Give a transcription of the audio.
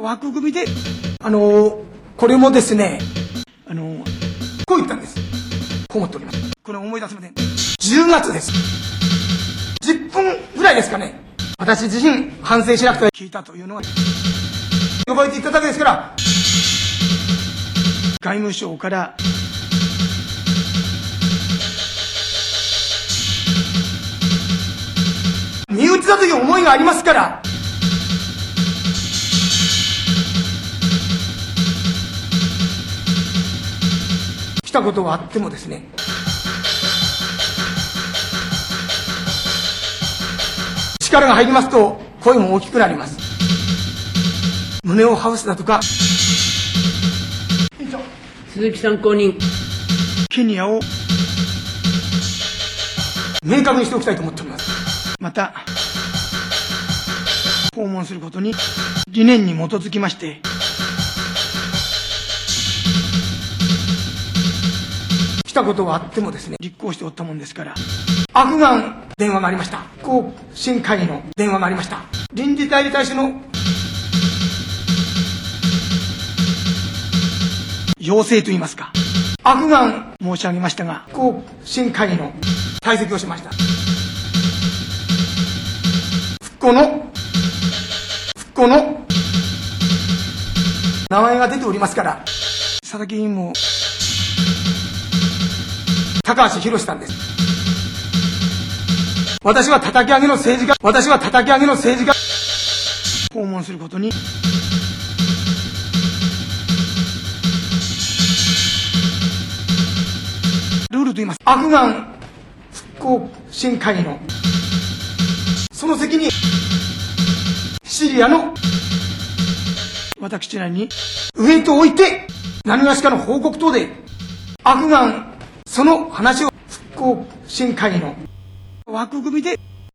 枠組みで、あの、これもですね、あの、こう言ったんです。こう思っております。これ思い出せません。10月です。10分ぐらいですかね。私自身反省しなくては聞いたというのは、呼ばれていっただけですから、外務省から、身内だという思いがありますから、来たことはあってもですね、力が入りますと声も大きくなります。胸をハウスだとか、鈴木参考人。ケニアを明確にしておきたいと思っております。また、訪問することに理念に基づきまして、来たことはあってもですね、立候補しておったもんですから、悪願電話がありました。後進会議の電話がありました。臨時代理大使の要請といいますか、悪願申し上げましたが、後進会議の退席をしました。復興の、復興の名前が出ておりますから、佐々木議員も、高橋博さんです。私は叩き上げの政治家、私は叩き上げの政治家、訪問することに、ルールと言います。悪願復興新会議の、その責任、シリアの、私らに、上と置いて、何がしかの報告等で、アフガン、その話を復興新会議の枠組みで